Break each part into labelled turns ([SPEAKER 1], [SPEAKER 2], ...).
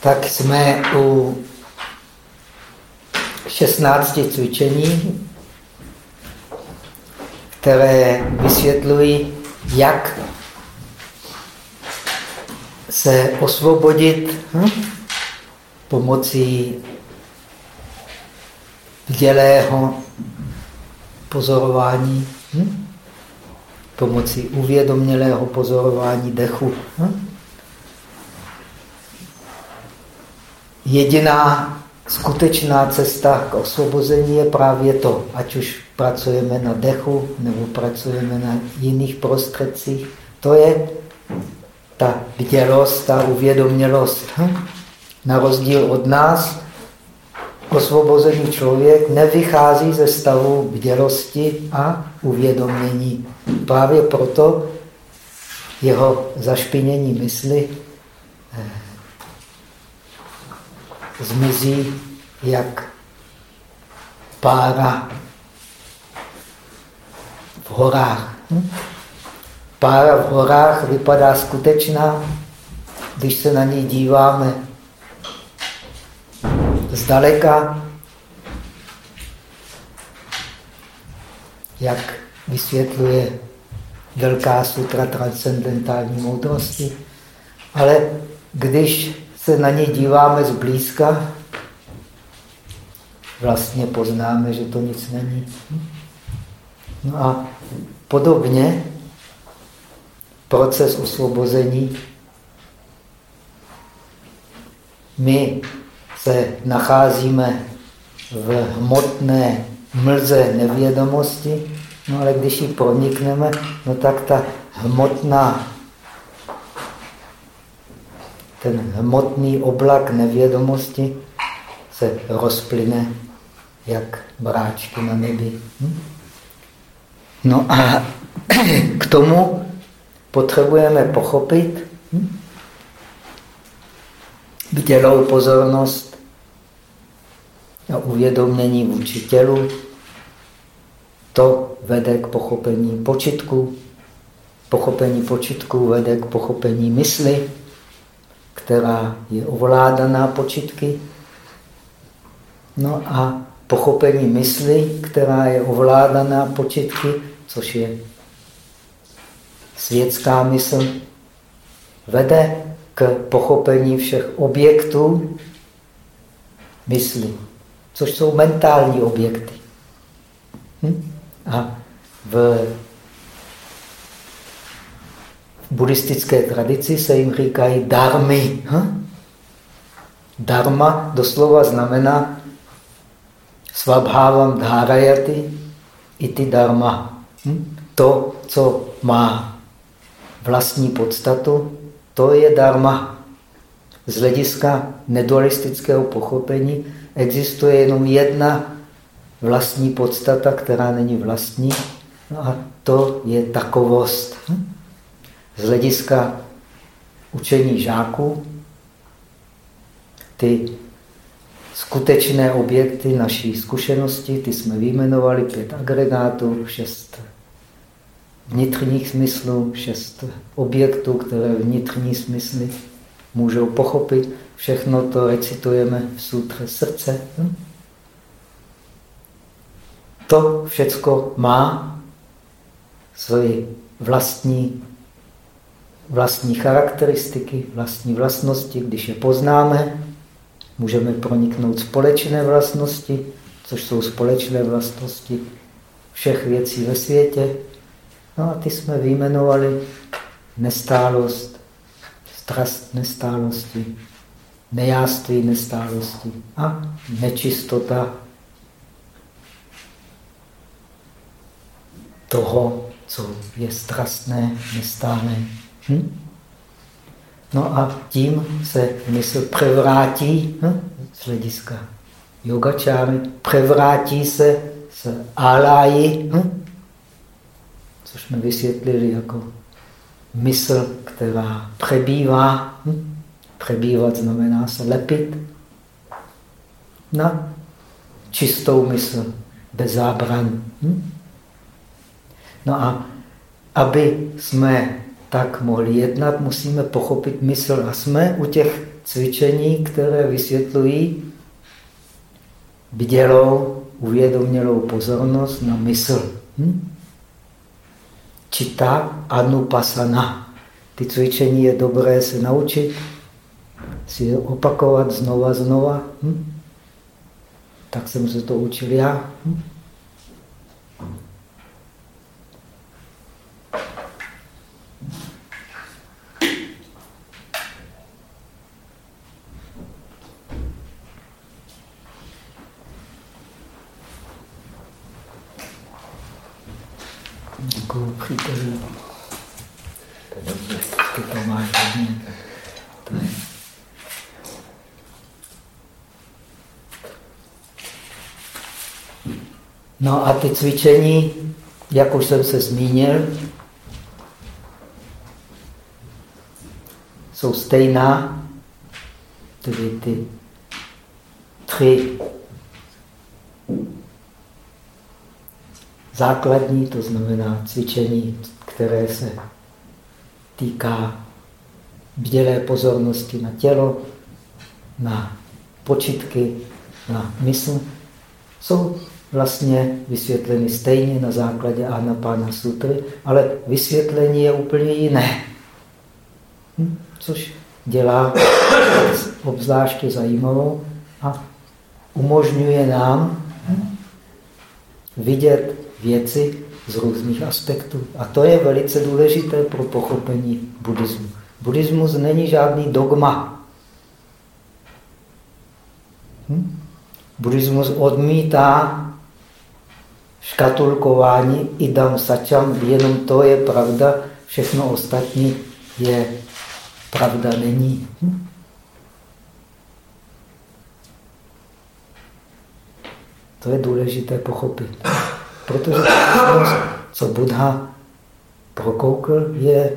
[SPEAKER 1] tak jsme u 16 cvičení, které vysvětlují, jak se osvobodit hm? pomocí dělého pozorování, hm? pomocí uvědomělého pozorování dechu. Hm? Jediná skutečná cesta k osvobození je právě to, ať už pracujeme na dechu nebo pracujeme na jiných prostředcích, to je ta bdělost, ta uvědomělost. Hm? Na rozdíl od nás, osvobozený člověk nevychází ze stavu bdělosti a uvědomění. Právě proto jeho zašpinění mysli eh, zmizí jak pára v horách. Hm? Pára v horách vypadá skutečná, když se na ní díváme zdaleka, jak vysvětluje Velká sutra transcendentální moudrosti. Ale když se na ně díváme zblízka, vlastně poznáme, že to nic není. No a podobně proces osvobození. My se nacházíme v hmotné mlze nevědomosti, no ale když ji pronikneme, no tak ta hmotná ten hmotný oblak nevědomosti se rozplyne jak bráčky na nebi. Hm? No a k tomu potřebujeme pochopit hm? bdělou pozornost a uvědomění vůči tělu. To vede k pochopení počitku. Pochopení počitku vede k pochopení mysli která je ovládaná počitky. No a pochopení mysli, která je ovládaná počitky, což je světská mysl, vede k pochopení všech objektů mysli, což jsou mentální objekty. Hm? A v buddhistické tradici se jim říkají darmy. Hm? Dharma doslova znamená svabhávám dhárajati ty dharma. Hm? To, co má vlastní podstatu, to je dharma. Z hlediska nedualistického pochopení existuje jenom jedna vlastní podstata, která není vlastní, a to je takovost. Hm? Z hlediska učení žáků ty skutečné objekty naší zkušenosti, ty jsme vyjmenovali, pět agregátů, šest vnitřních smyslů, šest objektů, které vnitřní smysly můžou pochopit. Všechno to recitujeme v sutře srdce. Hm? To všecko má svoji vlastní vlastní charakteristiky, vlastní vlastnosti. Když je poznáme, můžeme proniknout společné vlastnosti, což jsou společné vlastnosti všech věcí ve světě. No a ty jsme vyjmenovali nestálost, strast nestálosti, nejáství nestálosti a nečistota toho, co je strastné, nestálé. Hm? No a tím se mysl převrátí hm? z hlediska yogačáry, převrátí se z aláji, hm? což jsme vysvětlili jako mysl, která přebývá. Hm? Přebývat znamená se lepit na čistou mysl, bez zábran. Hm? No a aby jsme tak mohli jednat, musíme pochopit mysl. A jsme u těch cvičení, které vysvětlují bdělou, uvědomělou pozornost na mysl. Hm? Čita anupasana. Ty cvičení je dobré se naučit, si je opakovat znova, znova. Hm? Tak jsem se to učil já. Hm? Děkuji příteli. Ty to máš hodně. To je. No a ty cvičení, jak už jsem se zmínil, jsou stejná, tedy ty tři základní, to znamená cvičení, které se týká bdělé pozornosti na tělo, na počitky, na mysl, jsou vlastně vysvětleny stejně na základě Anapána sutry, ale vysvětlení je úplně jiné. Hm? Což dělá obzvláště zajímavou a umožňuje nám hm? vidět věci z různých aspektů. A to je velice důležité pro pochopení buddhismu. Buddhismus není žádný dogma. Hm? Buddhismus odmítá škatulkování idam sačam, jenom to je pravda, všechno ostatní je pravda není. Hm? To je důležité pochopit. Protože co Buddha prokoukl, je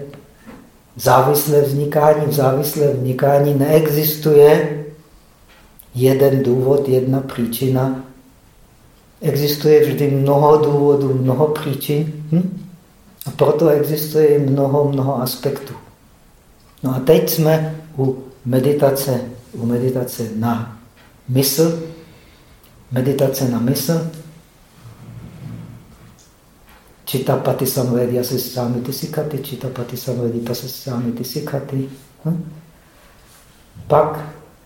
[SPEAKER 1] závislé vznikání. V závislé vznikání neexistuje jeden důvod, jedna příčina. Existuje vždy mnoho důvodů, mnoho příčin. Hm? A proto existuje mnoho, mnoho aspektů. No a teď jsme u meditace, u meditace na mysl. Meditace na mysl Čita pati samvedi asesami tisikati, čita pati samvedi pasesami tisikati. Hm? Pak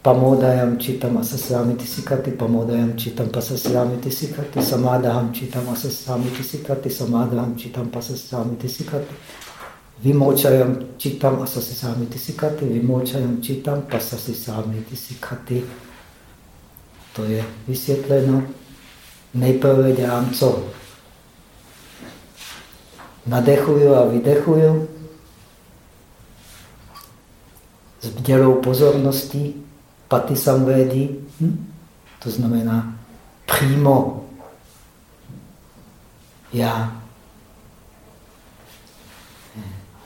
[SPEAKER 1] pamodayam čitam asesami tisikati, pamodayam čitam pasesami tisikati, samadaham čitam asesami tisikati, samadaham čitam pasesami tisikati. Vimočajam čitam asesami tisikati, vimočajam čitam pasesami tisikati. To je vysvětleno. Nejprve dělám co? nadechuju a vydechuju s bdělou pozorností paty samvédy, hm? to znamená přímo já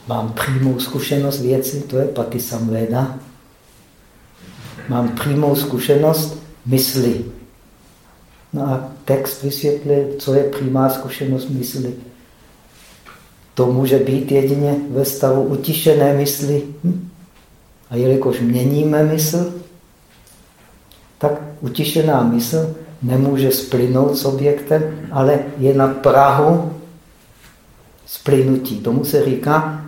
[SPEAKER 1] mám přímou zkušenost věci, to je paty samvéda. Mám přímou zkušenost mysli. No a text vysvětlí, co je přímá zkušenost mysli. To může být jedině ve stavu utišené mysli. Hm? A jelikož měníme mysl, tak utišená mysl nemůže splynout s objektem, ale je na Prahu splynutí. Tomu se říká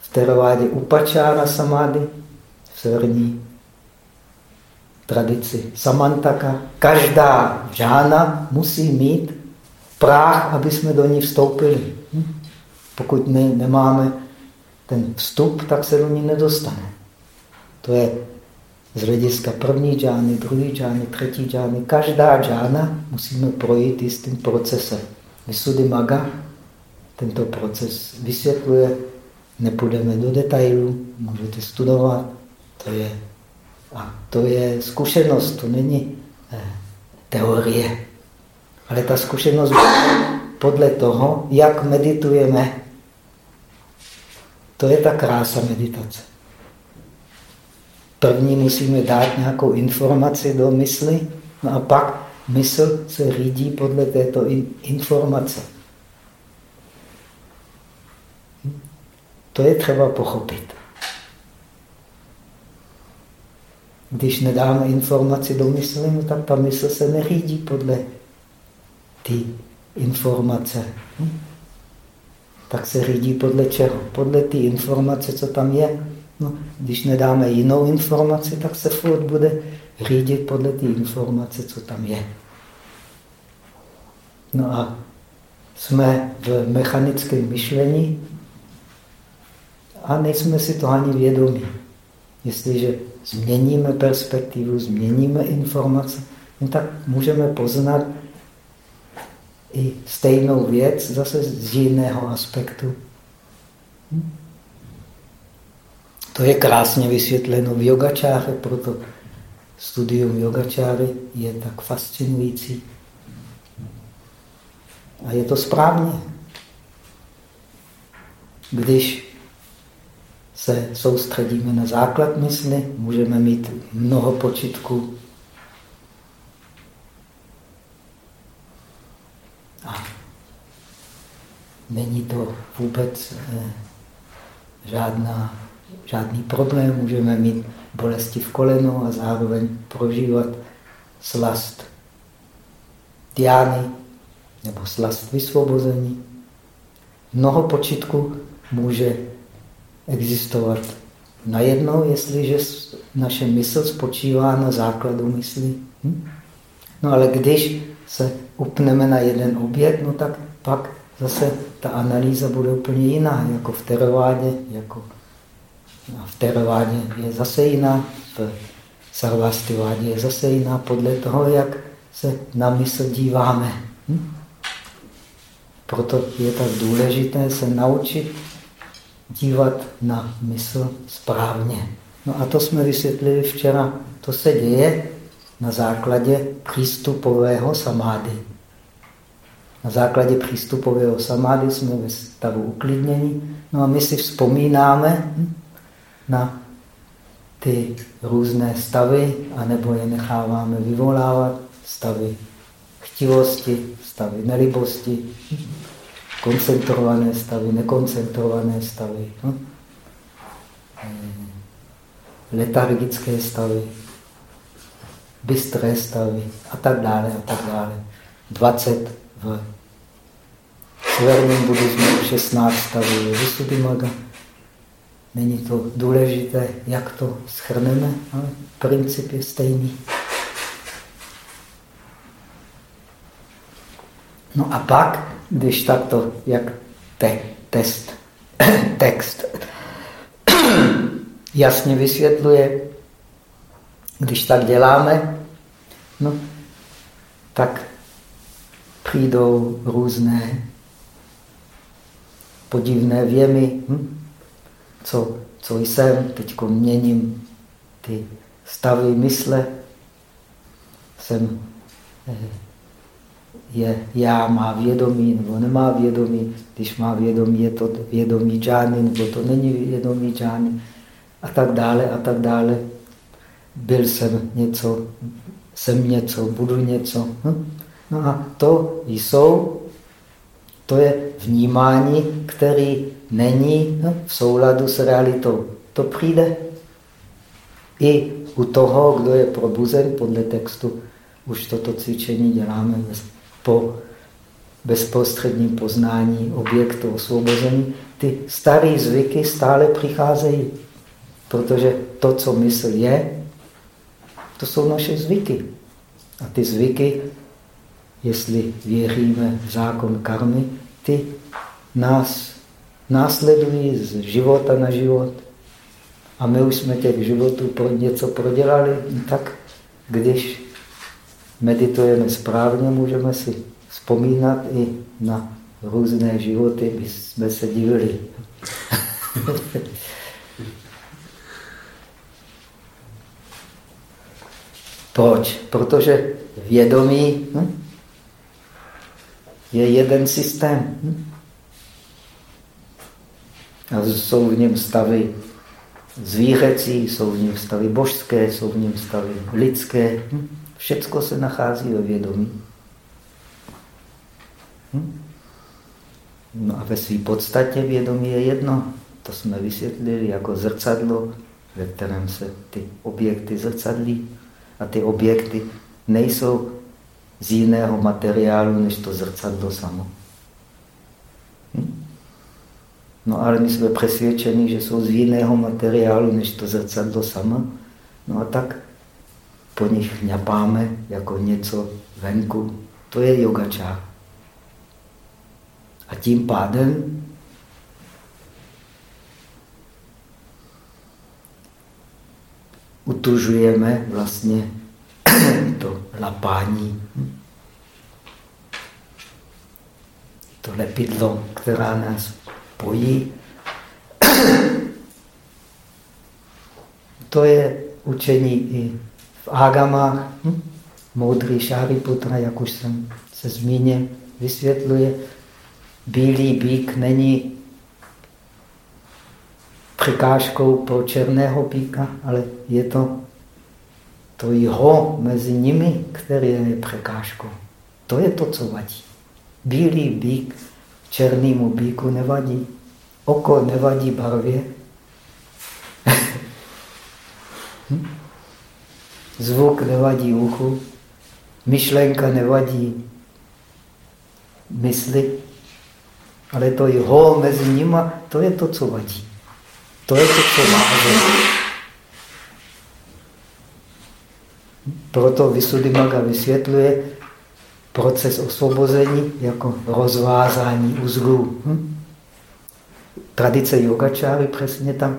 [SPEAKER 1] v teravádě upačára samády, v severní tradici samantaka. Každá žána musí mít práh, aby jsme do ní vstoupili. Pokud my nemáme ten vstup, tak se do ní nedostane. To je z hlediska první džány, druhý džány, třetí džány. Každá džána musíme projít jistým procesem. Vysudy Maga tento proces vysvětluje. Nepůjdeme do detailů, můžete studovat. To je, a to je zkušenost, to není eh, teorie. Ale ta zkušenost podle toho, jak meditujeme to je ta krása meditace. První musíme dát nějakou informaci do mysli, no a pak mysl se řídí podle této informace. To je třeba pochopit. Když nedáme informaci do mysli, no tak ta mysl se neřídí podle ty informace. Hm? Tak se řídí podle čeho? Podle ty informace, co tam je. No, když nedáme jinou informaci, tak se furt bude řídit podle ty informace, co tam je. No a jsme v mechanickém myšlení a nejsme si to ani vědomí. Jestliže změníme perspektivu, změníme informace, no tak můžeme poznat i stejnou věc zase z jiného aspektu. Hm? To je krásně vysvětleno v yogačáře, proto studium yogačáry je tak fascinující. A je to správně. Když se soustředíme na základ mysli, můžeme mít mnoho počitků. A není to vůbec eh, žádná, žádný problém. Můžeme mít bolesti v kolenu a zároveň prožívat slast diány nebo slast vysvobození. Mnoho počitků může existovat najednou, jestliže naše mysl spočívá na základu mysli. Hm? No ale když se upneme na jeden objekt, no tak pak zase ta analýza bude úplně jiná, jako v terovádě, jako v terovádě je zase jiná, v sarvastivádě je zase jiná, podle toho, jak se na mysl díváme. Hm? Proto je tak důležité se naučit dívat na mysl správně. No a to jsme vysvětlili včera. To se děje na základě přístupového samády. Na základě přístupového samády jsme ve stavu uklidnění. No a my si vzpomínáme na ty různé stavy, anebo je necháváme vyvolávat, stavy chtivosti, stavy nelibosti, koncentrované stavy, nekoncentrované stavy, no? letargické stavy, bystré stavy a tak dále a tak dále. 20 v severním buddhismu, 16 stavů je Visuddhimaga. Není to důležité, jak to schrneme, ale princip je stejný. No a pak když takto, jak te, test, text jasně vysvětluje, když tak děláme, no, tak přijdou různé podivné věmy, hm? Co, co jsem, teď měním ty stavy mysle, jsem eh, je já má vědomí nebo nemá vědomí. Když má vědomí, je to vědomí džány, nebo to není vědomí džány a tak dále a tak dále. Byl jsem něco, jsem něco, budu něco. Hm? No a to jsou, to je vnímání, který není hm, v souladu s realitou. To přijde i u toho, kdo je probuzen podle textu. Už toto cvičení děláme po bezprostředním poznání objektu osvobození, ty staré zvyky stále přicházejí. Protože to, co mysl je, to jsou naše zvyky. A ty zvyky, jestli věříme v zákon karmy, ty nás následují z života na život. A my už jsme těch životů pro něco prodělali, tak když meditujeme správně, můžeme si vzpomínat i na různé životy, by jsme se divili. Proč? Protože vědomí hm, je jeden systém. A jsou v něm stavy zvířecí, jsou v něm stavy božské, jsou v něm stavy lidské. Všecko se nachází ve vědomí. No a ve své podstatě vědomí je jedno. To jsme vysvětlili jako zrcadlo, ve kterém se ty objekty zrcadlí. A ty objekty nejsou z jiného materiálu, než to zrcadlo samo. Hm? No ale my jsme přesvědčeni, že jsou z jiného materiálu, než to zrcadlo samo. No a tak po nich ňapáme jako něco venku. To je yogačár. A tím pádem utužujeme vlastně to lapání. To lepidlo, která nás pojí. To je učení i v Agamách. Moudrý Šáriputra, jak už jsem se zmínil, vysvětluje, bílý bík není překážkou pro černého bíka, ale je to to jeho mezi nimi, které je překážkou. To je to, co vadí. Bílý bík černému bíku nevadí. Oko nevadí barvě. Zvuk nevadí uchu. Myšlenka nevadí mysli. Ale to jeho mezi nima, to je to, co vadí. To je to, co váže. Proto Vysuddhimaga vysvětluje proces osvobození jako rozvázání uzlů. Hm? Tradice yogačáry přesně tak.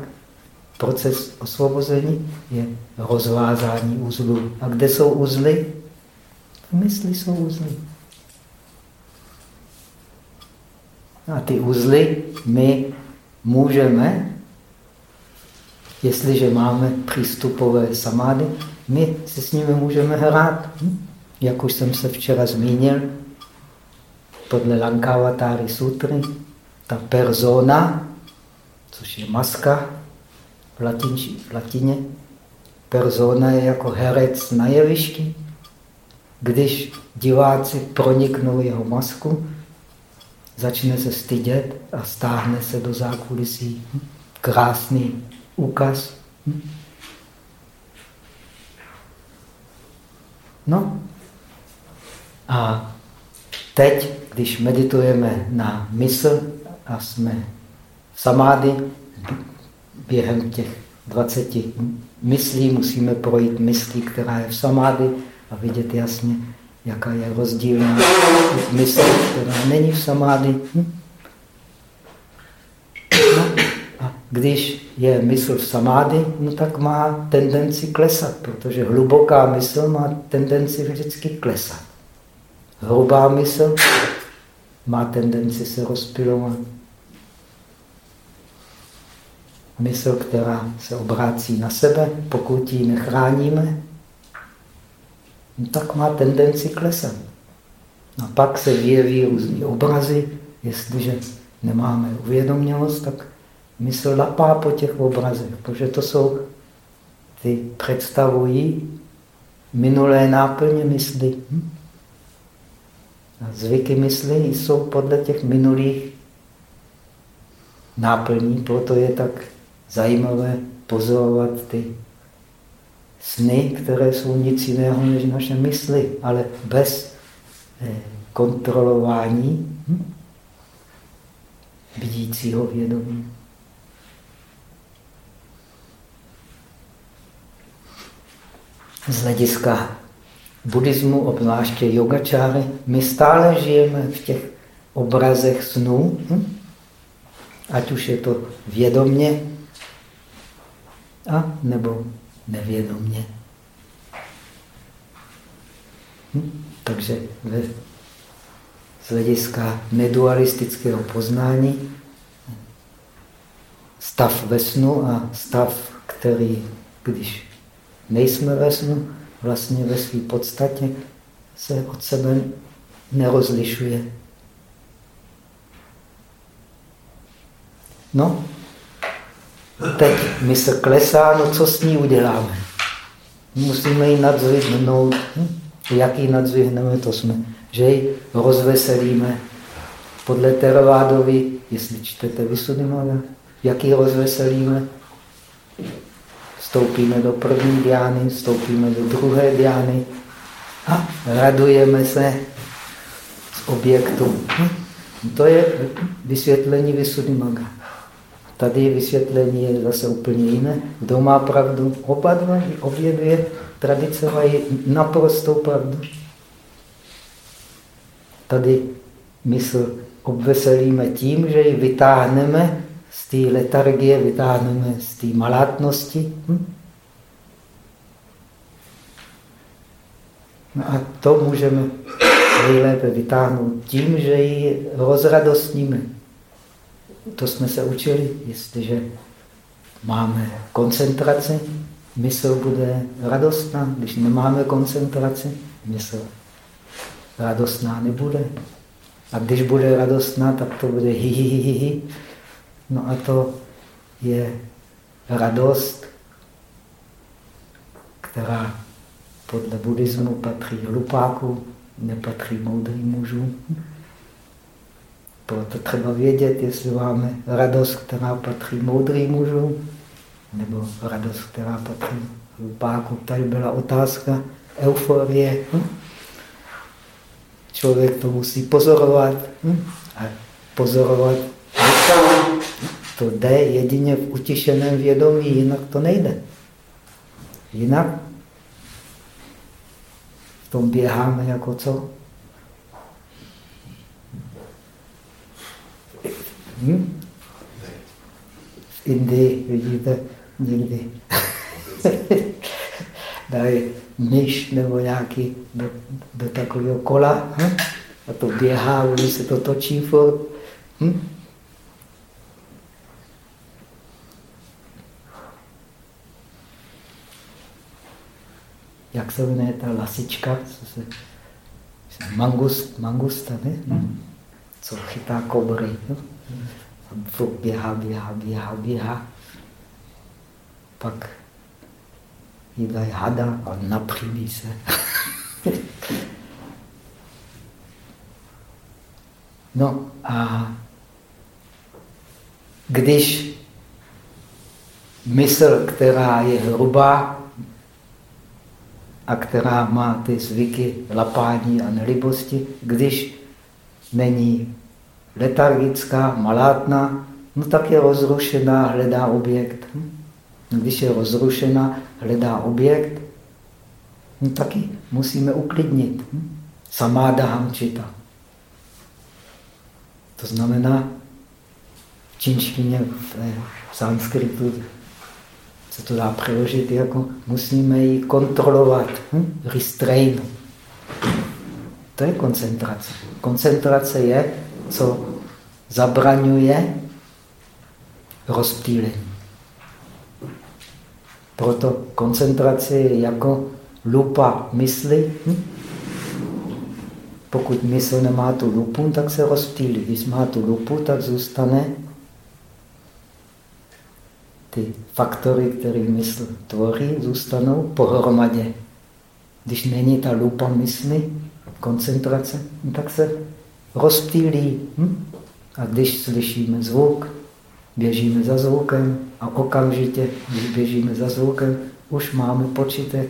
[SPEAKER 1] Proces osvobození je rozvázání uzlů. A kde jsou uzly? V mysli jsou uzly. A ty uzly my můžeme, jestliže máme přístupové samády, my si s nimi můžeme hrát. Hm? Jak už jsem se včera zmínil, podle Lankavatari sutry, ta persona, což je maska v, latinči, v latině, persona je jako herec na jevišti. Když diváci proniknou jeho masku, začne se stydět a stáhne se do zákulisí. Hm? Krásný úkaz. Hm? No a teď, když meditujeme na mysl a jsme v samády, během těch 20 myslí musíme projít myslí, která je v samády a vidět jasně, jaká je rozdílná mysl, která není v samády. Hm? No, a když je mysl v samády, no tak má tendenci klesat, protože hluboká mysl má tendenci vždycky klesat. Hrubá mysl má tendenci se rozpilovat. Mysl, která se obrácí na sebe, pokud ji nechráníme, no tak má tendenci klesat. A pak se vyjeví různé obrazy. Jestliže nemáme uvědomělost, tak mysl lapá po těch obrazech, protože to jsou, ty představují minulé náplně mysli. Hm? A zvyky mysli jsou podle těch minulých náplní, proto je tak zajímavé pozorovat ty sny, které jsou nic jiného než naše mysli, ale bez eh, kontrolování hm, vidícího vědomí. Z hlediska buddhismu, obzvláště yogačáry, my stále žijeme v těch obrazech snů, hm? ať už je to vědomně, a nebo nevědomně. Hm? Takže ve, z hlediska nedualistického poznání stav ve snu a stav, který, když nejsme ve snu, vlastně ve své podstatě se od sebe nerozlišuje. No, teď my se klesá, no co s ní uděláme? Musíme ji nadzvihnout. Hm? Jak ji nadzvihneme, to jsme, že ji rozveselíme. Podle Teravádovi, jestli čtete Vysudimaga, Jak ji rozveselíme? Vstoupíme do první diány, vstoupíme do druhé diány a radujeme se z objektu. Hm? To je vysvětlení Vysuddhimaga. Tady vysvětlení je zase úplně jiné. Kdo má pravdu? Oba dva, obě dvě tradice mají naprostou pravdu. Tady mysl obveselíme tím, že ji vytáhneme z té letargie, vytáhneme z té malátnosti. Hm? No a to můžeme nejlépe vytáhnout tím, že ji rozradostníme. To jsme se učili, jestliže máme koncentraci, mysl bude radostná. Když nemáme koncentraci, mysl radostná nebude. A když bude radostná, tak to bude hi, hi, hi, hi. No a to je radost, která podle buddhismu patří hlupáku, nepatří moudrým mužům. Proto třeba vědět, jestli máme radost, která patří moudrým mužům, nebo radost, která patří hlupáku. Tady byla otázka euforie. Člověk to musí pozorovat. A pozorovat to jde jedině v utišeném vědomí, jinak to nejde. Jinak v tom běháme jako co? Hm? V Indii vidíte někdy dají myš nebo nějaký do, do takového kola hm? a to běhá, oni se to točí furt. Hm? Jak se jmenuje ta lasička, co se, mangust, mangusta, ne? Hmm. co chytá kobry. No? Běhá, běhá, běhá, běhá. Pak jí dají hada a napřímí se. no a když mysl, která je hrubá, a která má ty zvyky lapání a nelibosti, když není letargická, malátná, no tak je rozrušená, hledá objekt. Hm? Když je rozrušená, hledá objekt, no taky musíme uklidnit. Hm? Samáda hamčita. To znamená, v čínštině, v sanskritu se to dá přeložit jako musíme ji kontrolovat, hm? restrain. To je koncentrace. Koncentrace je, co zabraňuje rozptýlení. Proto koncentrace je jako lupa mysli. Hm? Pokud mysl nemá tu lupu, tak se rozptýlí. Když má tu lupu, tak zůstane ty faktory, které mysl tvoří, zůstanou pohromadě. Když není ta lupa mysli, koncentrace, no tak se rozptýlí. Hm? A když slyšíme zvuk, běžíme za zvukem a okamžitě, když běžíme za zvukem, už máme počítek.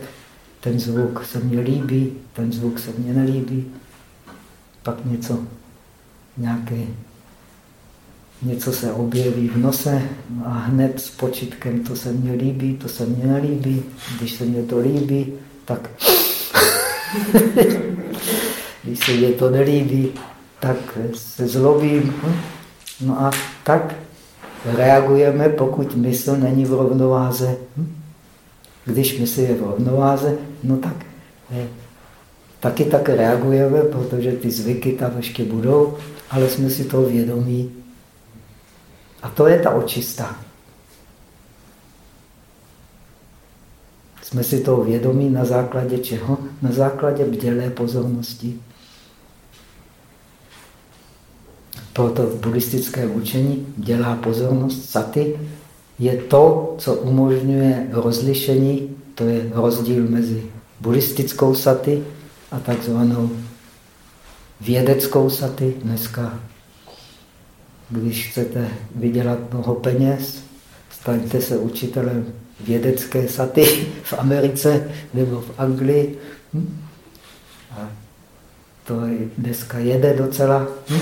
[SPEAKER 1] Ten zvuk se mně líbí, ten zvuk se mně nelíbí. Pak něco, nějaké něco se objeví v nose a hned s počítkem to se mně líbí, to se mně nelíbí. Když se mně to líbí, tak když se mně to nelíbí, tak se zlobím. No a tak reagujeme, pokud mysl není v rovnováze. Když mysl je v rovnováze, no tak eh, taky tak reagujeme, protože ty zvyky tam ještě budou, ale jsme si to vědomí. A to je ta očista. Jsme si toho vědomí na základě čeho? Na základě bdělé pozornosti. Proto v buddhistickém učení dělá pozornost saty je to, co umožňuje rozlišení, to je rozdíl mezi buddhistickou saty a takzvanou vědeckou saty. Dneska když chcete vydělat mnoho peněz, staňte se učitelem vědecké saty v Americe nebo v Anglii. Hm? A to je, dneska jede docela. Hm?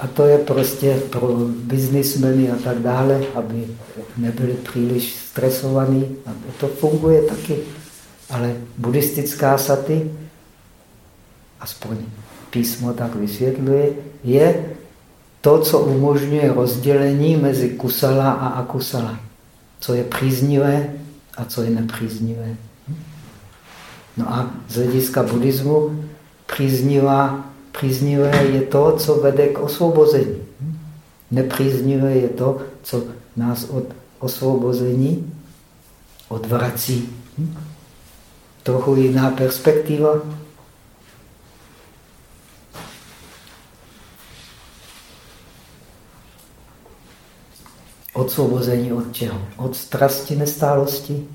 [SPEAKER 1] A to je prostě pro biznismeny a tak dále, aby nebyli příliš stresovaní. A to funguje taky. Ale buddhistická saty, aspoň písmo tak vysvětluje, je to, co umožňuje rozdělení mezi kusala a akusala. Co je příznivé a co je nepříznivé. No a z hlediska buddhismu příznivá, příznivé je to, co vede k osvobození. Nepříznivé je to, co nás od osvobození odvrací. Trochu jiná perspektiva. Odsvobození od čeho? Od strasti nestálosti.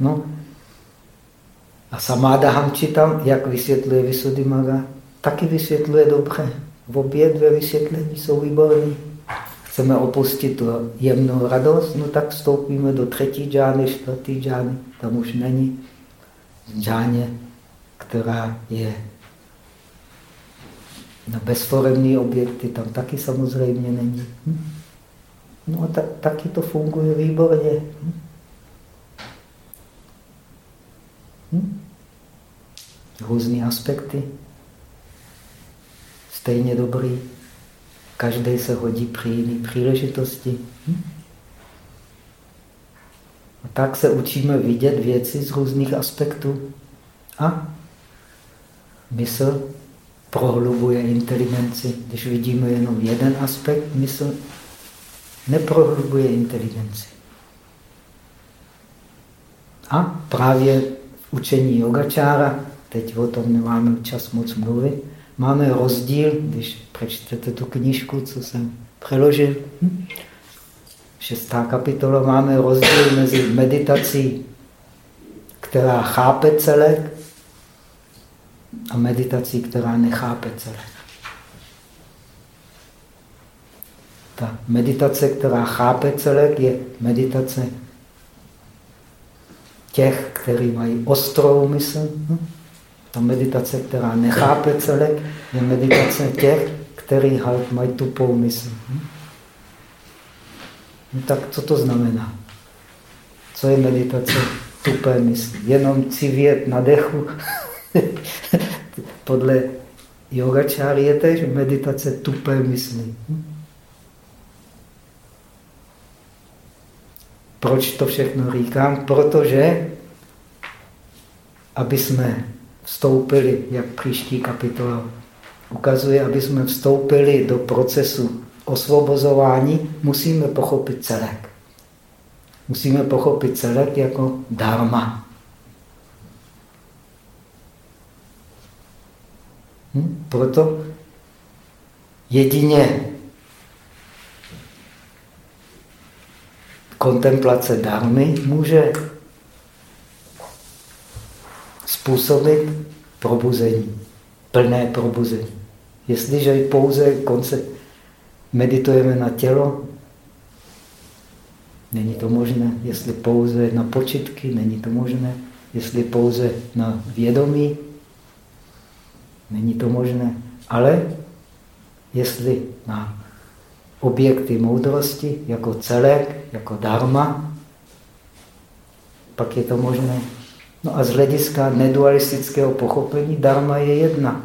[SPEAKER 1] No. A samáda Hamčitam, jak vysvětluje Vysuddhimaga, taky vysvětluje dobře. V obě dvě vysvětlení jsou výborné. Chceme opustit tu jemnou radost, no tak vstoupíme do třetí džány, čtvrtý džány. Tam už není džáně, která je na bezforemní objekty, tam taky samozřejmě není. Hm? No a ta, taky to funguje výborně. Hm? Hm? Různé aspekty. Stejně dobrý. Každý se hodí při jiné příležitosti. A tak se učíme vidět věci z různých aspektů. A mysl prohlubuje inteligenci. Když vidíme jenom jeden aspekt, mysl neprohlubuje inteligenci. A právě v učení yogačára, teď o tom nemáme čas moc mluvit, máme rozdíl, když přečtete tu knížku, co jsem přeložil, hm? šestá kapitola, máme rozdíl mezi meditací, která chápe celek, a meditací, která nechápe celé. Ta meditace, která chápe celek, je meditace těch, kteří mají ostrou mysl. Hm? Ta meditace, která nechápe celek, je meditace těch, kteří mají tupou mysl. Hm? No tak co to znamená? Co je meditace tupé mysli? Jenom civět na dechu Podle yogačáry je tež meditace tupé mysli. Proč to všechno říkám? Protože, aby jsme vstoupili, jak příští kapitola ukazuje, aby jsme vstoupili do procesu osvobozování, musíme pochopit celek. Musíme pochopit celek jako dharma. Hm? Proto jedině kontemplace dármy může způsobit probuzení, plné probuzení. Jestliže pouze konce meditujeme na tělo, není to možné. Jestli pouze na počitky, není to možné. Jestli pouze na vědomí, Není to možné. Ale jestli na objekty moudrosti jako celek, jako dharma, pak je to možné. No a z hlediska nedualistického pochopení dharma je jedna.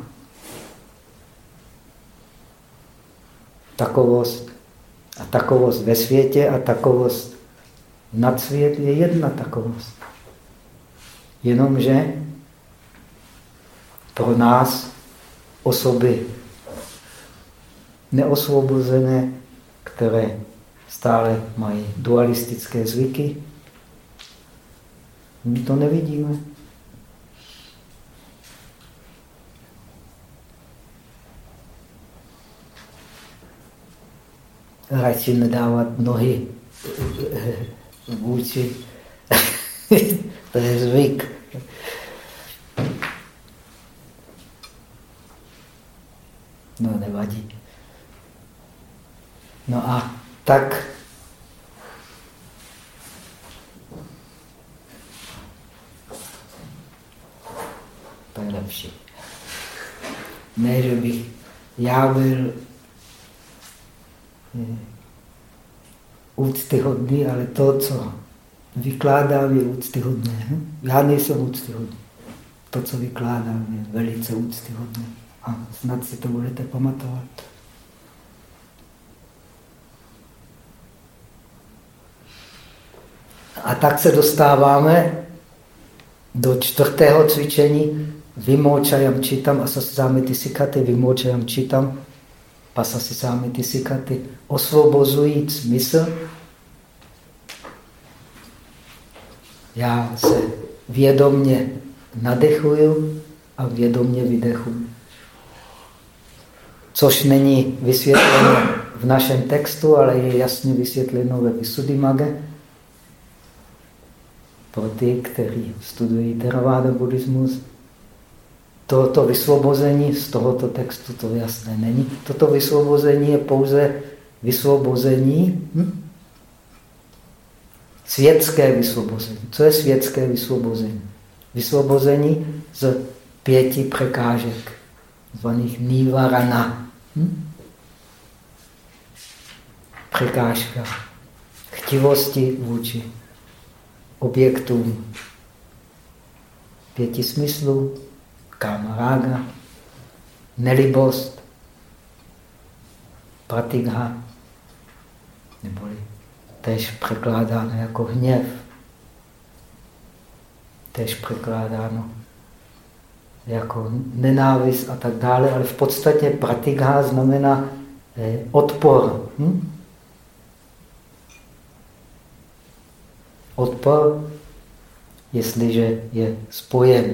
[SPEAKER 1] Takovost. A takovost ve světě a takovost nad svět je jedna takovost. Jenomže pro nás osoby neosvobozené, které stále mají dualistické zvyky. My to nevidíme. Radši nedávat nohy vůči. to je zvyk. Vadí. No a tak to je lepší. Ne, že bych já byl eh, úctyhodný, ale to, co vykládám, je úctyhodné. Hm? Já nejsem úctyhodný. To, co vykládám, je velice úctyhodné. A snad si to budete pamatovat. A tak se dostáváme do čtvrtého cvičení Vimočajam čitam asasisámity sikaty, vimočajam čitam pasasisámity sikaty. Osvobozujíc mysl, já se vědomně nadechuju a vědomně vydechuju. Což není vysvětleno v našem textu, ale je jasně vysvětleno ve Visuddhimagga. Pro ty, kteří studují Theravada buddhismus, tohoto vysvobození, z tohoto textu to jasné není. Toto vysvobození je pouze vysvobození, hm? světské vysvobození. Co je světské vysvobození? Vysvobození z pěti překážek, zvaných nivarana. Hm? Překážka. Chtivosti vůči objektům. Pěti smyslů, káma nelibost, pratigha, neboli tež překládáno jako hněv, tež překládáno jako nenávist a tak dále, ale v podstatě pratigha znamená eh, odpor. Hm? Odpor, jestliže je spojen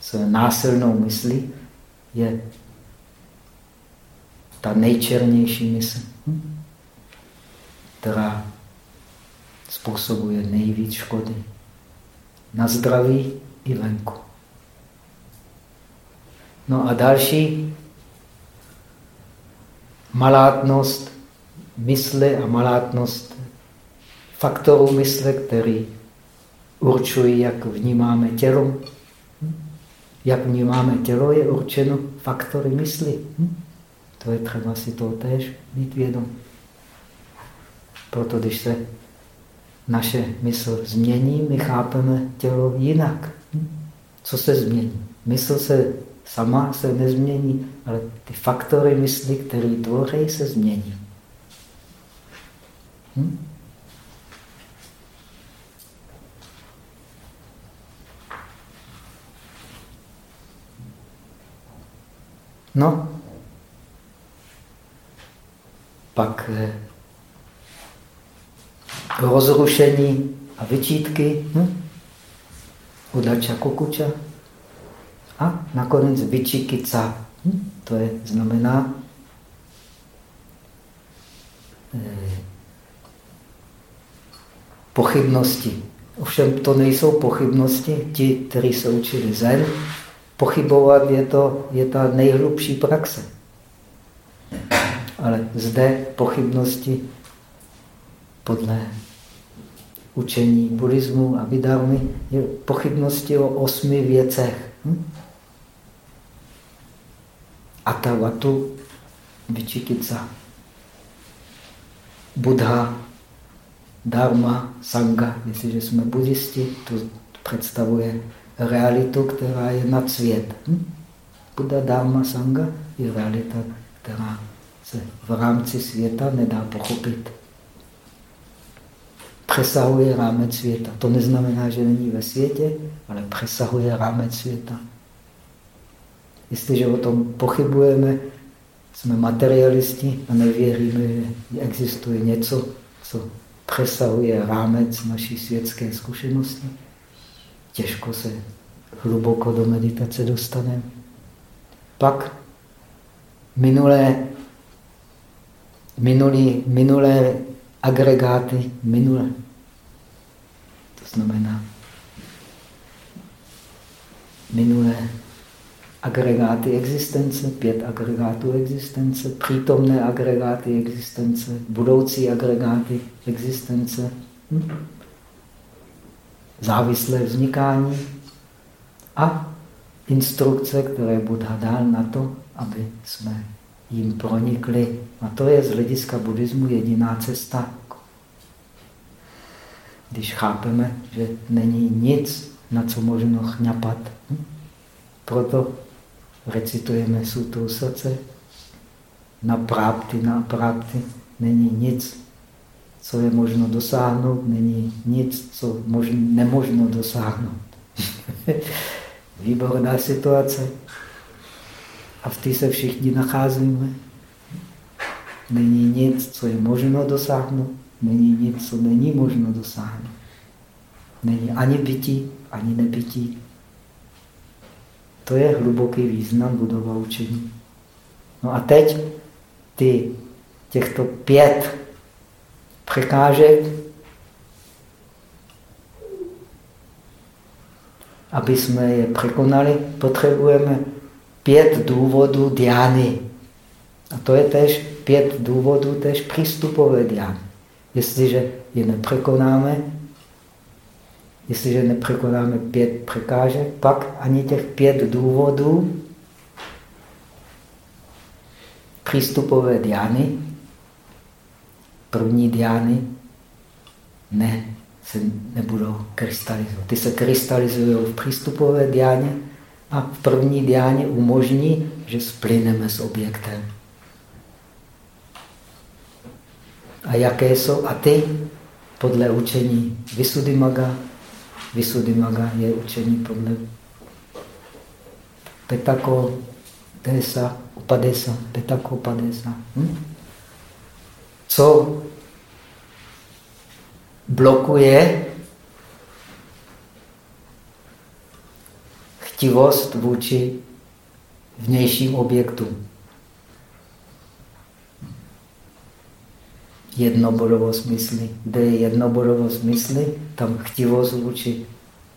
[SPEAKER 1] s násilnou myslí je ta nejčernější mysl, hm? která způsobuje nejvíc škody na zdraví i venku. No a další malátnost mysli a malátnost faktorů mysle, který určují, jak vnímáme tělo, jak vnímáme tělo, je určeno faktory mysli. To je třeba si to též mít vědom. Proto když se naše mysl změní, my chápeme tělo jinak. Co se změní? Mysl se sama se nezmění, ale ty faktory mysli, které tvoří, se změní. Hm? No, pak eh, rozrušení a vyčítky, hm? udača kukuča a nakonec vyčikica. Hm? To je, znamená eh, pochybnosti. Ovšem to nejsou pochybnosti, ti, kteří se učili zen, Pochybovat je, to, je ta nejhlubší praxe. Ale zde pochybnosti podle učení buddhismu a vidarmy je pochybnosti o osmi věcech. Hm? Atavatu, Vichikica, Buddha, Dharma, Sangha, jestliže jsme buddhisti, to představuje realitu, která je nad svět. Hm? Buddha Dharma Sangha je realita, která se v rámci světa nedá pochopit. Přesahuje rámec světa. To neznamená, že není ve světě, ale přesahuje rámec světa. Jestliže o tom pochybujeme, jsme materialisti a nevěříme, že existuje něco, co přesahuje rámec naší světské zkušenosti, těžko se hluboko do meditace dostaneme. Pak minulé, minulý, minulé agregáty, minulé. To znamená minulé agregáty existence, pět agregátů existence, přítomné agregáty existence, budoucí agregáty existence, hm? závislé vznikání a instrukce, které Buddha dal na to, aby jsme jim pronikli. A to je z hlediska buddhismu jediná cesta. Když chápeme, že není nic, na co možno chňapat. Hm? Proto recitujeme sutru srdce. Na prápty, na prápty není nic, co je možno dosáhnout, není nic, co možno, nemožno dosáhnout. Výborná situace. A v té se všichni nacházíme. Není nic, co je možno dosáhnout, není nic, co není možno dosáhnout. Není ani bytí, ani nebytí. To je hluboký význam budova učení. No a teď ty, těchto pět překážek, aby jsme je překonali, potřebujeme pět důvodů diány. A to je tež pět důvodů tež přístupové diány. Jestliže je nepřekonáme, jestliže nepřekonáme pět překážek, pak ani těch pět důvodů přístupové diány, první diány, ne, se nebudou krystalizovat. Ty se krystalizují v přístupové diáně a v první diáně umožní, že splyneme s objektem. A jaké jsou? A ty podle učení Visuddhimaga Visuddhimaga je učení podle Petako, Desa, Upadesa, Petako, Upadesa. Hm? Co blokuje chtivost vůči vnějším objektům. Jednobodovost mysli. Kde je jednobodovost mysli, tam chtivost vůči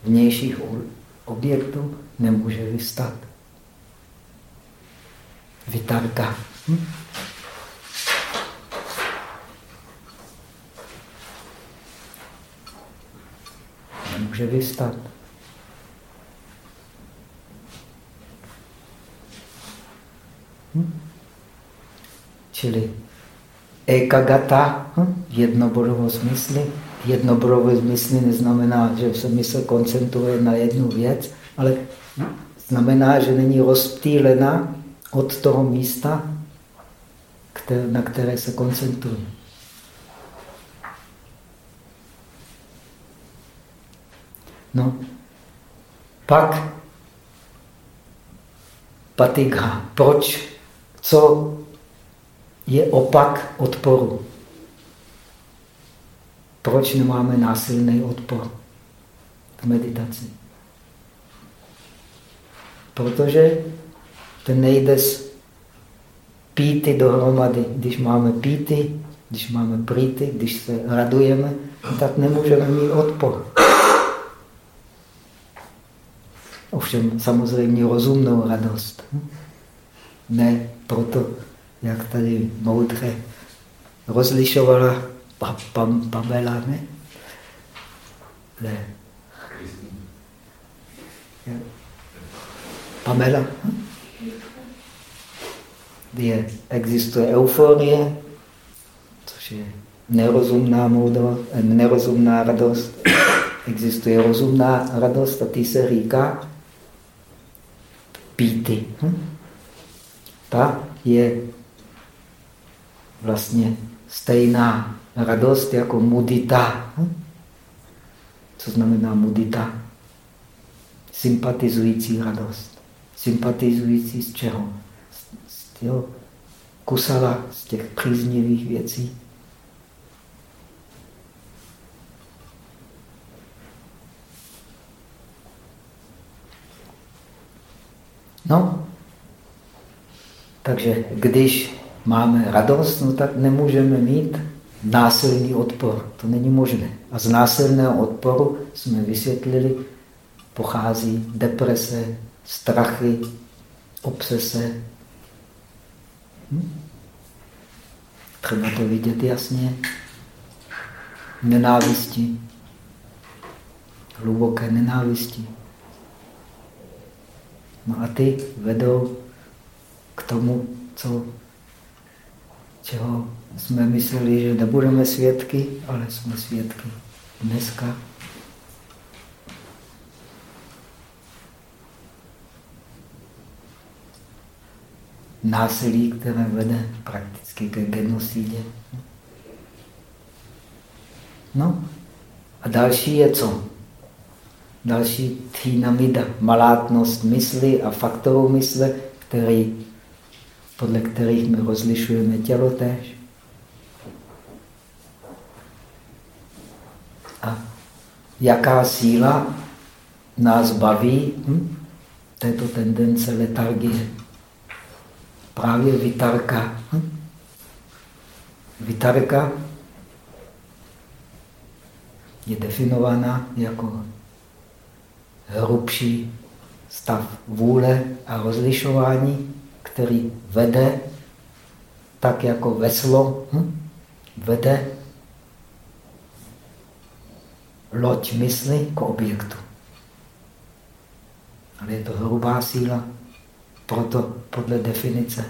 [SPEAKER 1] vnějších objektů nemůže vystat. Vytarka. Hm? Nemůže vystat. Hm? Čili ekagata, hm? jednobodovost mysli. Mysli neznamená, že se mysl koncentruje na jednu věc, ale znamená, že není rozptýlena od toho místa, na které se koncentruje. No, pak patigha. Proč? Co je opak odporu. Proč nemáme násilný odpor v meditaci? Protože ten nejde z píty dohromady. Když máme píty, když máme prýty, když se radujeme, tak nemůžeme mít odpor. Ovšem samozřejmě rozumnou radost. Ne proto, jak tady moudře rozlišovala pa, pam, Pamela, ne? ne. Pamela. Je, existuje euforie, což je nerozumná moudrost, nerozumná radost. Existuje rozumná radost a ty se říká píty. Hm? Ta je vlastně stejná radost jako mudita. Co znamená mudita? Sympatizující radost. Sympatizující z čeho? Z těho kusala, z těch příznivých věcí. No, takže když máme radost, no tak nemůžeme mít násilný odpor. To není možné. A z násilného odporu jsme vysvětlili, pochází deprese, strachy, obsese. Hm? Třeba to vidět jasně. Nenávisti. Hluboké nenávisti. No a ty vedou k tomu, co, čeho jsme mysleli, že nebudeme svědky, ale jsme svědky dneska. Násilí, které vede prakticky ke genocidě. No a další je co? Další tínamida, malátnost mysli a faktorů mysle, který, podle kterých my rozlišujeme tělo též. A jaká síla nás baví hm? této tendence letargie? Právě vitarka. Hm? Vitarka je definována jako hrubší stav vůle a rozlišování, který vede, tak jako veslo, hm? vede loď mysli k objektu. Ale je to hrubá síla, proto podle definice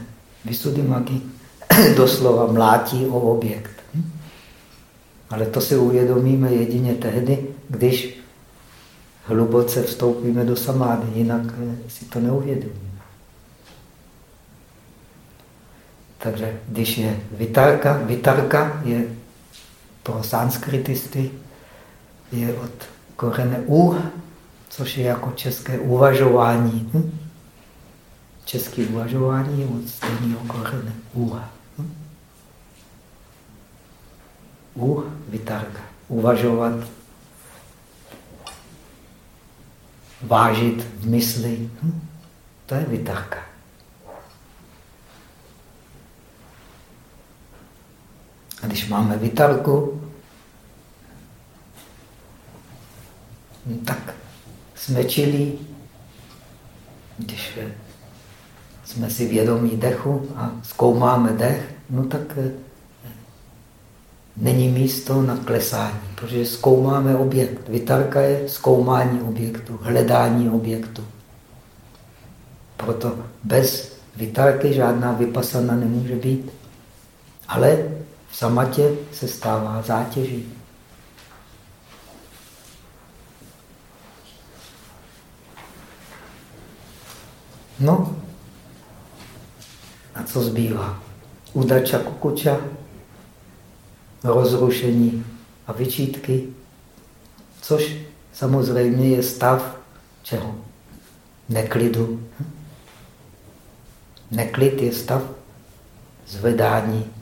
[SPEAKER 1] Visuddhimaggi doslova mlátí o objekt. Hm? Ale to si uvědomíme jedině tehdy, když hluboce vstoupíme do samády, jinak eh, si to neuvědomíme. Takže když je vitarka, vitarka je pro sanskritisty je od korene u, což je jako české uvažování. Hm? České uvažování je od stejného korene u. Hm? U, vitarka. Uvažovat vážit v mysli. Hm? To je vytahka. A když máme vytarku, hm, tak jsme čili, když jsme si vědomí dechu a zkoumáme dech, no tak eh, není místo na klesání, protože zkoumáme objekt. Vytarka je zkoumání objektu, hledání objektu. Proto bez vytarky žádná vypasana nemůže být. Ale v samatě se stává zátěží. No, a co zbývá? Udača kukuča, rozrušení a vyčítky, což samozřejmě je stav čeho? Neklidu. Neklid je stav zvedání.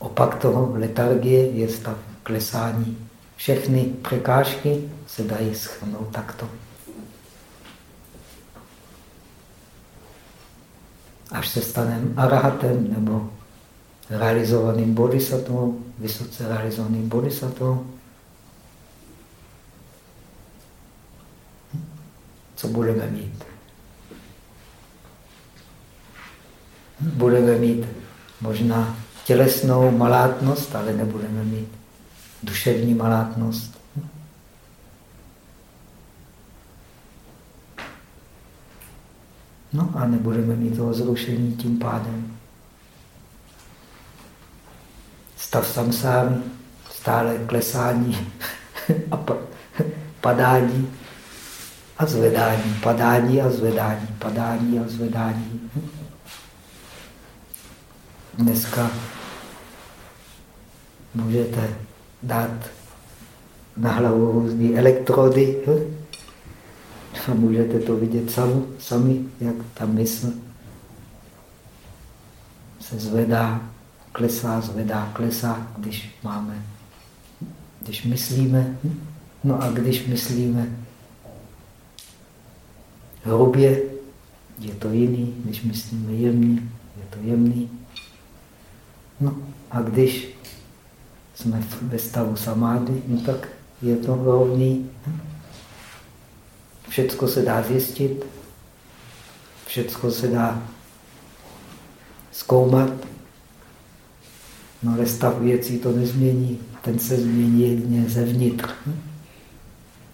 [SPEAKER 1] Opak toho letargie je stav klesání. Všechny překážky se dají schrnout takto. Až se staneme arahatem nebo realizovaným bodhisattvou, vysoce realizovaným bodhisattvou. Co budeme mít? Budeme mít možná tělesnou malátnost, ale nebudeme mít duševní malátnost. No a nebudeme mít toho zrušení tím pádem stav samsáry, stále klesání a padání a zvedání, padání a zvedání, padání a zvedání. Dneska můžete dát na hlavu různé elektrody a můžete to vidět sami, sami jak ta mysl se zvedá klesá, zvedá, klesá, když máme, když myslíme. No a když myslíme hrubě, je to jiný, když myslíme jemně, je to jemný. No a když jsme ve stavu samády, no tak je to rovný. Všecko se dá zjistit. všechno se dá zkoumat, no ale stav věcí to nezmění. Ten se změní jedně zevnitř.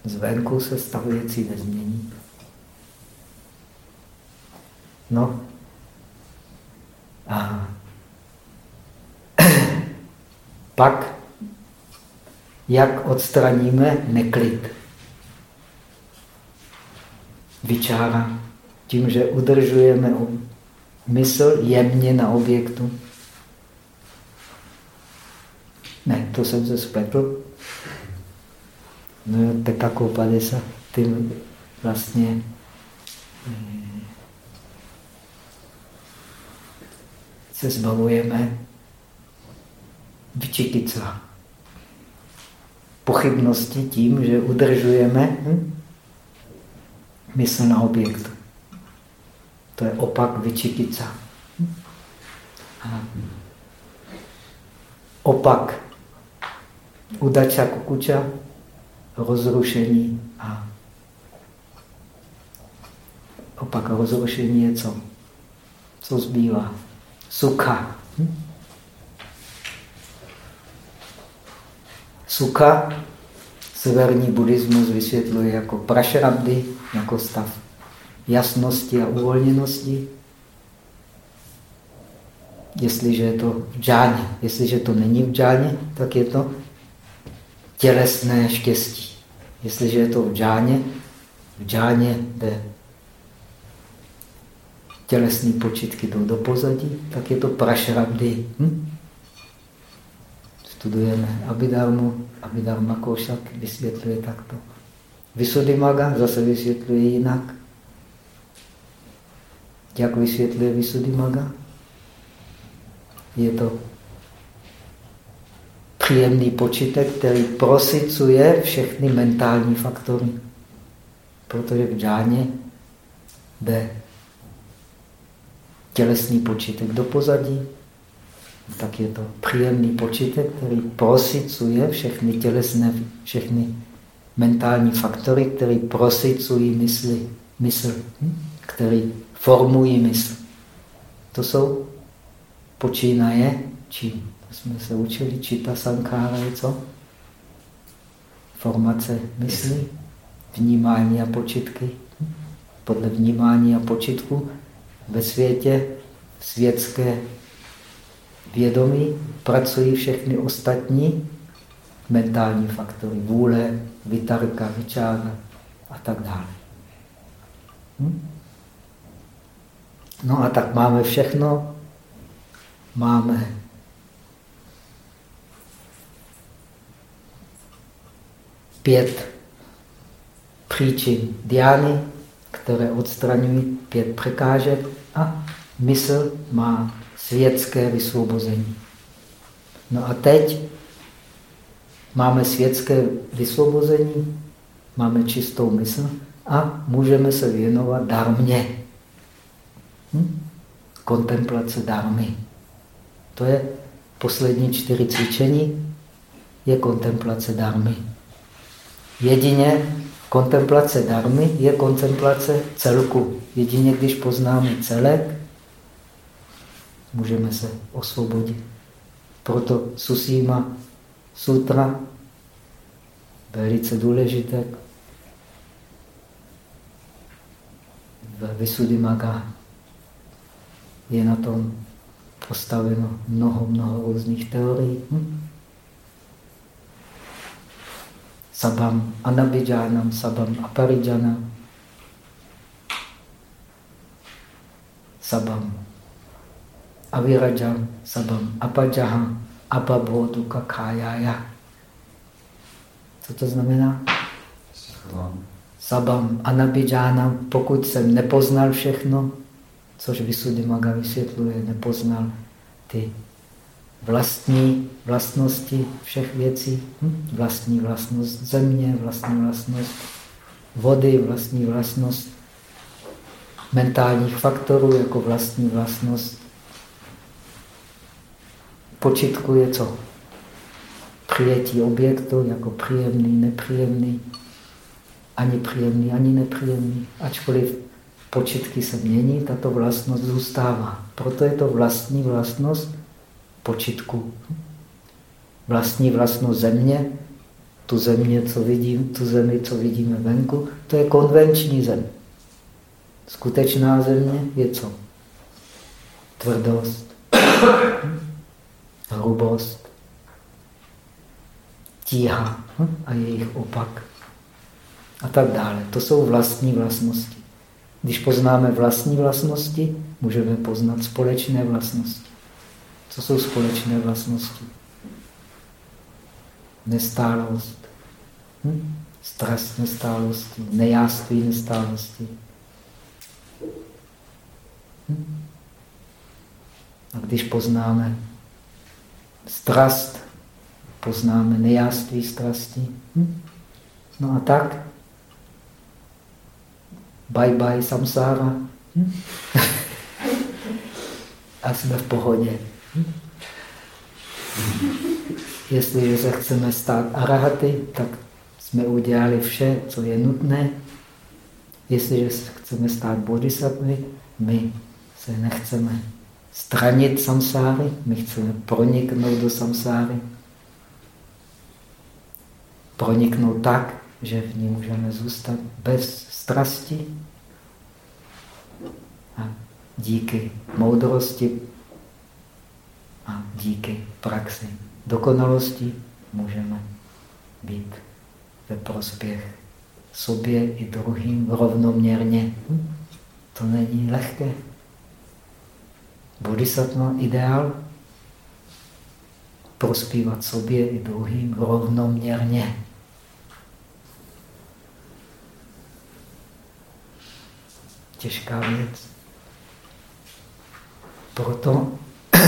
[SPEAKER 1] Zvenku se stav věcí nezmění. No. A pak, jak odstraníme neklid? Vyčára. Tím, že udržujeme mysl jemně na objektu. Ne, to jsem se spletl. No, Teka Kopadesa, tím vlastně eh, se zbavujeme vyčikica. Pochybnosti tím, že udržujeme hm, mysl na objektu. To je opak vyčikica. Opak udača kukuča, rozrušení a opak rozrušení je co? Co zbývá? Sukha. Hm? Sukha severní buddhismus vysvětluje jako prašrabdy, jako stav jasnosti a uvolněnosti. Jestliže je to v džáně. Jestliže to není v džáně, tak je to tělesné štěstí. Jestliže je to v džáně, v džáně, kde tělesné počitky jdou do pozadí, tak je to prašrabdy. Hm? Studujeme Abhidharmu, Abhidharma Košak vysvětluje takto. Visuddhimaga zase vysvětluje jinak. Jak vysvětluje Visuddhimaga? Je to příjemný počítek, který prosycuje všechny mentální faktory. Protože v džáně jde tělesný počítek do pozadí, tak je to příjemný počítek, který prosycuje všechny tělesné, všechny mentální faktory, které prosycují mysli, mysl, hm? který formují mysl. To jsou počínaje, či jsme se učili, čita sankára je co? Formace mysli, vnímání a počitky. Podle vnímání a počitku ve světě světské vědomí pracují všechny ostatní mentální faktory, vůle, vitarka, vyčára a tak dále. Hm? No a tak máme všechno. Máme pět příčin diány, které odstraňují pět překážek a mysl má světské vysvobození. No a teď máme světské vysvobození, máme čistou mysl a můžeme se věnovat darmě. Hm? Kontemplace dármy. To je poslední čtyři cvičení, je kontemplace dármy. Jedině kontemplace dármy je kontemplace celku. Jedině když poznáme celek, můžeme se osvobodit. Proto Susima Sutra, velice důležité, v Visuddhimagga je na tom postaveno mnoho, mnoho různých teorií. Hm? Sabam anabidžánam, sabam aparidžanam, sabam avirajam, sabam apajaham, apabhoduka kájája. Co to znamená? Sabam anabidžánam, pokud jsem nepoznal všechno, což Maga vysvětluje, nepoznal ty vlastní vlastnosti všech věcí, hm? vlastní vlastnost země, vlastní vlastnost vody, vlastní vlastnost mentálních faktorů jako vlastní vlastnost počitku je co? Přijetí objektu jako příjemný, nepříjemný, ani příjemný, ani nepříjemný, ačkoliv počitky se mění, tato vlastnost zůstává. Proto je to vlastní vlastnost počitku. Vlastní vlastnost země, tu země, co vidím, tu zemi, co vidíme venku, to je konvenční zem. Skutečná země je co? Tvrdost, hrubost, tíha a jejich opak a tak dále. To jsou vlastní vlastnosti. Když poznáme vlastní vlastnosti, můžeme poznat společné vlastnosti. Co jsou společné vlastnosti? Nestálost, hm? strast nestálosti, nejáství nestálosti. Hm? A když poznáme strast, poznáme nejáství strasti. Hm? No a tak bye bye samsára. Hm? A jsme v pohodě. Hm? Jestliže se chceme stát arahaty, tak jsme udělali vše, co je nutné. Jestliže se chceme stát bodhisattvy, my se nechceme stranit samsáry, my chceme proniknout do samsáry. Proniknout tak, že v ní můžeme zůstat bez strasti. A díky moudrosti a díky praxi dokonalosti můžeme být ve prospěch sobě i druhým rovnoměrně. Hm? To není lehké. Bodhisattva ideál prospívat sobě i druhým rovnoměrně. těžká věc. Proto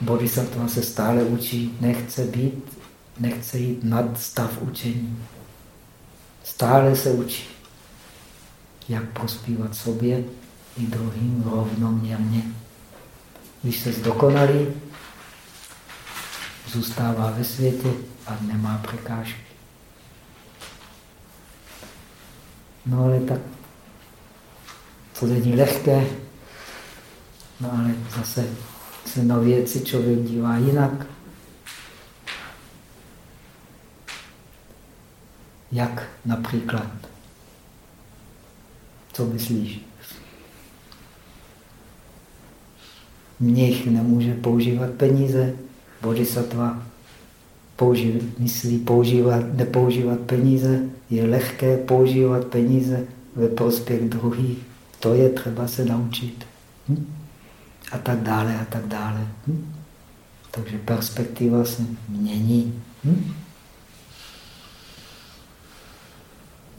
[SPEAKER 1] bodhisattva se stále učí, nechce být, nechce jít nad stav učení. Stále se učí, jak prospívat sobě i druhým rovnoměrně. Když se zdokonalí, zůstává ve světě a nemá překážky. No ale tak to není lehké. No ale zase se na věci člověk dívá jinak. Jak například? Co myslíš? Mnich nemůže používat peníze, bodhisattva používat, myslí používat, nepoužívat peníze, je lehké používat peníze ve prospěch druhých. To je třeba se naučit. Hm? A tak dále, a tak dále. Hm? Takže perspektiva se mění. Hm?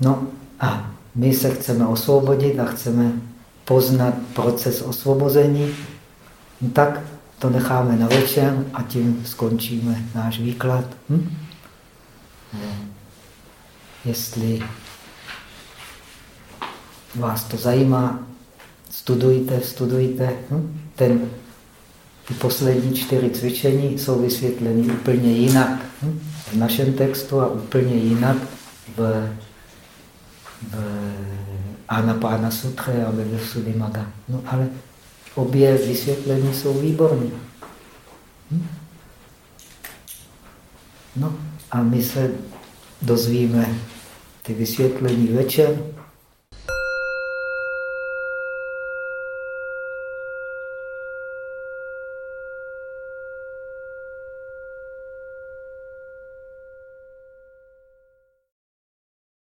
[SPEAKER 1] No a my se chceme osvobodit a chceme poznat proces osvobození, no tak to necháme na večer a tím skončíme náš výklad. Hm? Jestli vás to zajímá, studujte, studujte. Hm? Ten, ty poslední čtyři cvičení jsou vysvětleny úplně jinak hm? v našem textu a úplně jinak v, v Anapána Sutře a ve Visuddhimagga. No ale obě vysvětlení jsou výborné. Hm? No a my se dozvíme ty vysvětlení večer